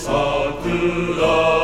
Sakura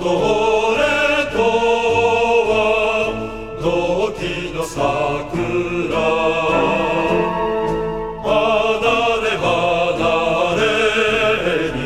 離れ離れに